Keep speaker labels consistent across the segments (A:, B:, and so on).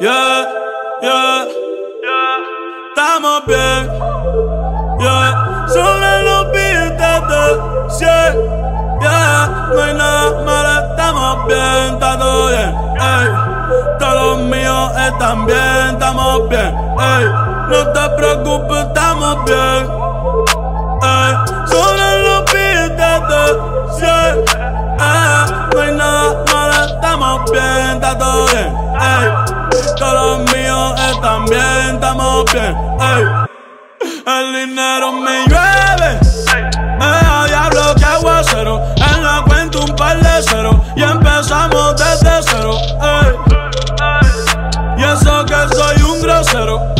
A: Yeah, yeah, yeah. Estamos bien. Yeah, sobre los billetes de 100. Yeah, no hay nada malo, estamos bien, está todo bien. Ey, todos los bien, estamos bien. Ey, no te preocupes, estamos bien. Ey, sobre los billetes de 100. Yeah, no hay nada malo, estamos bien, está todo bien. Ey, El dinero me llueve, me da diablo que aguacero. En la cuenta un par de cero y empezamos desde cero. Ey. Y eso que soy un grosero.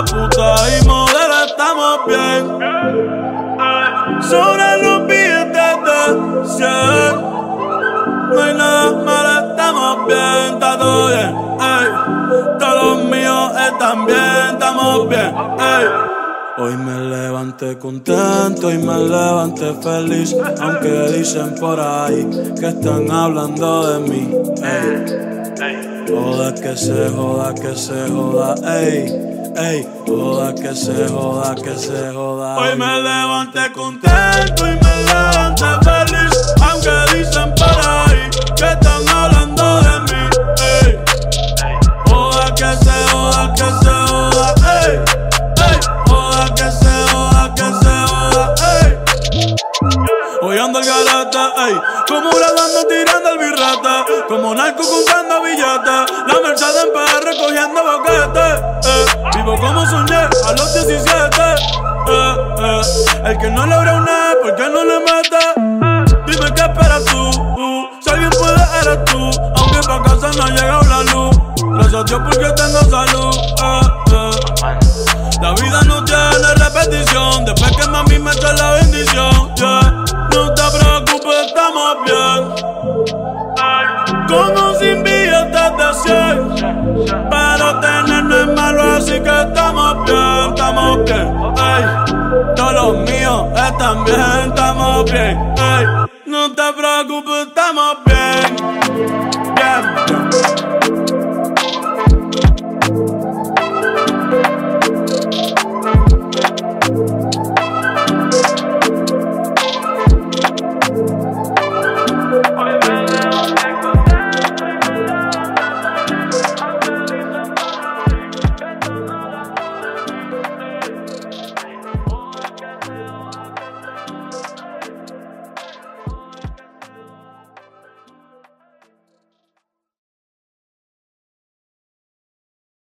A: Puta y modelo, estamos bien. Sobre los billetes de 100. No hay nada malo, estamos bien, está todo bien. Ey. Todos los míos están bien, estamos bien. Ey. Hoy me levanté contento y me levanté feliz, aunque dicen por ahí que están hablando de mí. Ey. Joda que se joda, que se joda, ey, ey, joda que se joda, que se joda. Hoy me levanté contento y me levanté feliz, aunque dicen por ahí que están hablando de mí. Ey. Joda que se joda, que se joda, ey, ey, joda que se joda, que se joda, ey. Hoy ando el galata, ey, como grabando tirando el birrete, como narco contando billetes, la Mercedes en PR recogiendo boquetes, eh, vivo como soñé a los 17, eh, eh, el que no logra una, ¿por qué no le mete? Dime qué esperas tú, uh, si alguien puede eres tú, aunque pa' casa no ha llegado la luz, gracias a Dios porque tengo salud, eh. La vida no tiene repetición. Después que mami me echa la bendición. No te preocupes, estamos bien. Como sin billetes de 100. Pero tener los míos están bien, estamos bien. Ey. No te preocupes, estamos bien. Bien.